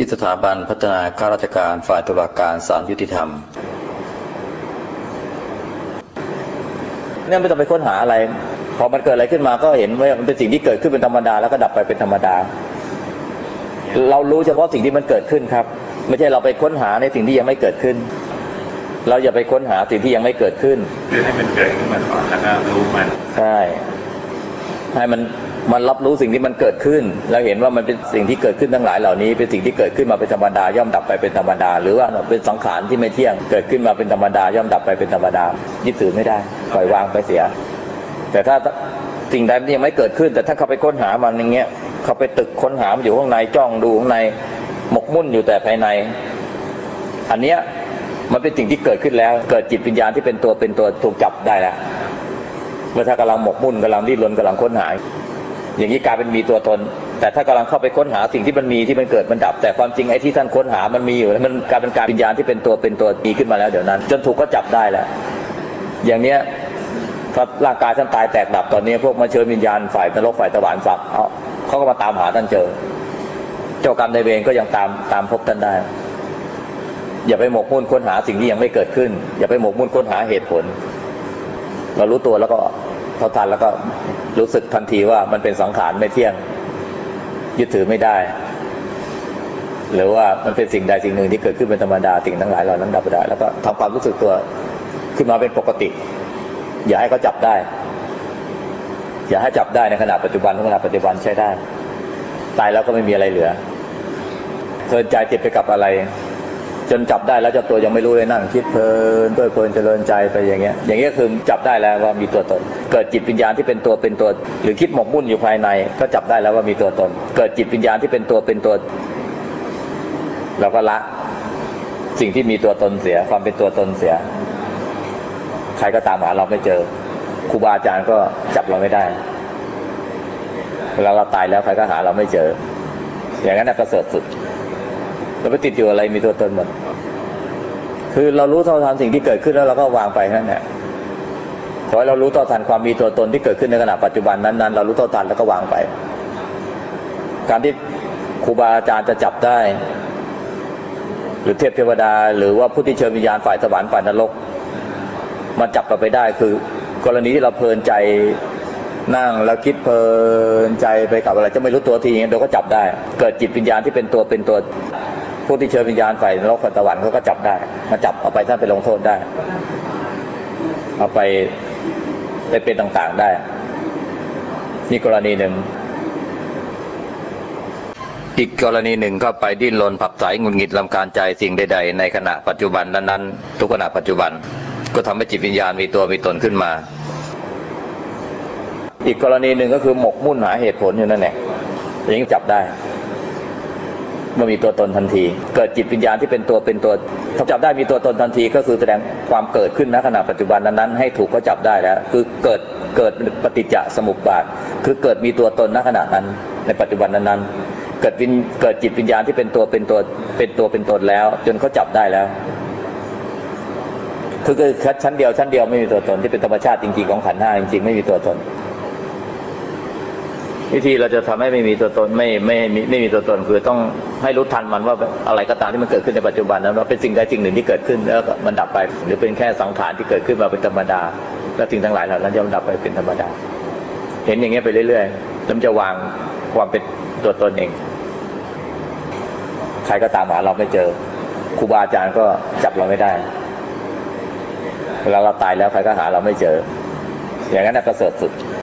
ที่สถาบันพัฒนาข้าราชการฝ่ายตุลาการศาลยุติธรรมเนี่ยไม่ต้องไปค้นหาอะไร พอมันเกิดอะไรขึ้นมาก็เห็นว่ามันเป็นสิ่งที่เกิดขึ้นเป็นธรรมดาแล้วก็ดับไปเป็นธรรมดา เรารู้เฉพาะสิ่งที่มันเกิดขึ้นครับ ไม่ใช่เราไปค้นหาในสิ่งที่ยังไม่เกิดขึ้น เราอย่าไปค้นหาสิ่งที่ยังไม่เกิดขึ้น คือให้มันเกิดขึ้นมาก่อนแล้วก็รู้มัน ใช่ ให้มันมันรับรู้สิ่งที่มันเกิดขึ้น แล้วเห็นว่ามันเป็นสิ่งที่เกิดขึ้นทั้งหลายเหล่านี้ เป็นสิ่งที่เกิดขึ้นมาเป็นธรรมดาย่อมดับไปเป็นธรรมดา หรือว่าเป็นสังขารที่ไม่เที่ยงเกิดขึ้นมาเป็นธรรมดาย่อมดับไปเป็นธรรมดายึดถือไม่ได้ปล่อยวางไปเสีย แต่ถ้าสิ่งใดมันยังไม่เกิดขึ้น แต่ถ้าเขาไปค้นหามันอย่างเงี้ยเขาไปตึกค้นหามันอยู่ข้างในจ้องดูข้างในหมกมุ่นอยู่แต่ภายใน อันเนี้ยมันเป็นสิ่งที่เกิดขึ้นแล้ว เกิดจิตวิญญาณที่เป็นตัวเป็นตัวถูกจับได้แล้ว มื่อถ้ากำลังหมกมุ่นกำลังดิ้นรนกำลังค้นหาอย่างนี้กลายเป็นมีตัวตน แต่ถ้ากำลังเข้าไปค้นหาสิ่งที่มันมีที่มันเกิดมันดับ แต่ความจริงไอ้ที่ท่านค้นหามันมีอยู่แล้วมันกลายเป็นการวิญญาณที่เป็นตัวเป็นตัวมีขึ้นมาแล้วเดี๋ยวนั้น จนถูกก็จับได้แล้ว อย่างเนี้ยถ้าร่างกายท่านตายแตกดับตอนนี้ พวกมาเชิญวิญญาณฝ่ายนรกฝ่ายสวรรค์ฝักเขาเขาก็มาตามหาท่านเจอ เจ้ากรรมในเวรก็ยังตามตามพบท่านได้ อย่าไปหมกมุ่นค้นหาสิ่งที่ยังไม่เกิดขึ้น อย่าไปหมกมุ่นค้นหาเหตุผล เรารู้ตัวแล้วก็ เท่าทันแล้วก็รู้สึกทันทีว่ามันเป็นสังขารไม่เที่ยงยึดถือไม่ได้ หรือว่ามันเป็นสิ่งใดสิ่งหนึ่งที่เกิดขึ้นเป็นธรรมดาสิ่งทั้งหลายเหล่านั้นดับไปได้แล้วก็ทำความรู้สึกตัวขึ้นมาเป็นปกติ อย่าให้เขาจับได้ อย่าให้จับได้ในขณะปัจจุบันขณะปัจจุบันใช้ได้ ตายแล้วก็ไม่มีอะไรเหลือเพลินใจเจ็บไปกับอะไร จนจับได้แล้วเจ้าตัวยังไม่รู้เลยนั่งคิดเพลินเพลินเพลินเจริญใจไปอย่างเงี้ย อย่างเงี้ยคือจับได้แล้วว่ามีตัวตน เกิดจิตวิญญาณที่เป็นตัวเป็นตัว หรือคิดหมกมุ่นอยู่ภายใน ก็จับได้แล้วว่ามีตัวตน เกิดจิตวิญญาณที่เป็นตัวเป็นตัวเราก็ละสิ่งที่มีตัวตนเสียความเป็นตัวตนเสีย ใครก็ตามหาเราไม่เจอครูบาอาจารย์ก็จับเราไม่ได้เวลาเราตายแล้วใครก็หาเราไม่เจอ อย่างนั้นน่ะประเสริฐสุด เราไปติดอยู่อะไรมีตัวตนหมด คือเรารู้เท่าทันสิ่งที่เกิดขึ้นแล้วเราก็วางไปนั่นแหละขอให้เรารู้เท่าทันความมีตัวตนที่เกิดขึ้นในขณะปัจจุบันนั้นๆ เรารู้เท่าทันแล้วก็วางไป การที่ครูบาอาจารย์จะจับได้ หรือเทพเทวดา หรือว่าผู้ที่เชิญวิญญาณฝ่ายสวรรค์ฝ่ายนรก มาจับเราไปได้คือ กรณีที่เราเพลินใจนั่งแล้วคิดเพลินใจไปกับอะไรจะไม่รู้ตัวทีองเดี๋ยวก็จับได้ เกิดจิตวิญญาณที่เป็นตัวเป็นตัว ผู้ที่เชิญวิญญาณฝ่ายนรกสวรรค์เขาก็จับได้ มาจับเอาไปท่านไปลงโทษได้ เอาไปไปเป็นต่างๆได้นี่กรณีหนึ่ง อีกกรณีหนึ่งก็ไปดิ้นรนผับสายงุดหงิดลำการใจสิ่งใด ๆ ในขณะปัจจุบันนั้นๆทุกขณะปัจจุบัน ก็ทำให้จิตวิญญาณมีตัวมีตนขึ้นมา อีกกรณีหนึ่งก็คือหมกมุ่นหาเหตุผลอยู่นั่นแหละอย่างนี้จับได้ มื่อมีตัวตนทันที เกิดจิตวิญญาณที่เป็นตัวเป็นตัวถ้าจับได้มีตัวตนทันที ก็คือแสดงความเกิดขึ้นณขณะปัจจุบันนั้นๆให้ถูกก็จับได้แล้ว คือเกิดเกิดปฏิจจสมุปบาท คือเกิดมีตัวตนณขณะนั้น ในปัจจุบันนั้นๆเกิดวิญเกิดจิตวิญญาณที่เป็นตัวเป็นตัวเป็นตัวเป็นตนแล้ว จนเขาจับได้แล้วคือคือชั้นเดียวชั้นเดียวไม่มีตัวตนที่เป็นธรรมชาติจริงๆของขันธ์ห้าจริงๆไม่มีตัวตน วิธีเราจะทำให้ไม่มีตัวตนไม่ไม่ไม่ไม่มีตัวตนคือต้องให้รู้ทันมันว่าอะไรก็ตามที่มันเกิดขึ้นในปัจจุบันนั้นว่าเป็นสิ่งใดสิ่งหนึ่งที่เกิดขึ้นแล้วมันดับไป หรือเป็นแค่สังขารที่เกิดขึ้นมาเป็นธรรมดา แล้วสิ่งทั้งหลายเหล่านั้นย่อมดับไปเป็นธรรมดา เห็นอย่างเงี้ยไปเรื่อยๆแล้วจะวางความเป็นตัวตนเอง ใครก็ตามหาเราไม่เจอครูบาอาจารย์ก็จับเราไม่ได้เวลาเราตายแล้วใครก็หาเราไม่เจอ อย่างนั้นน่ะประเสริฐสุด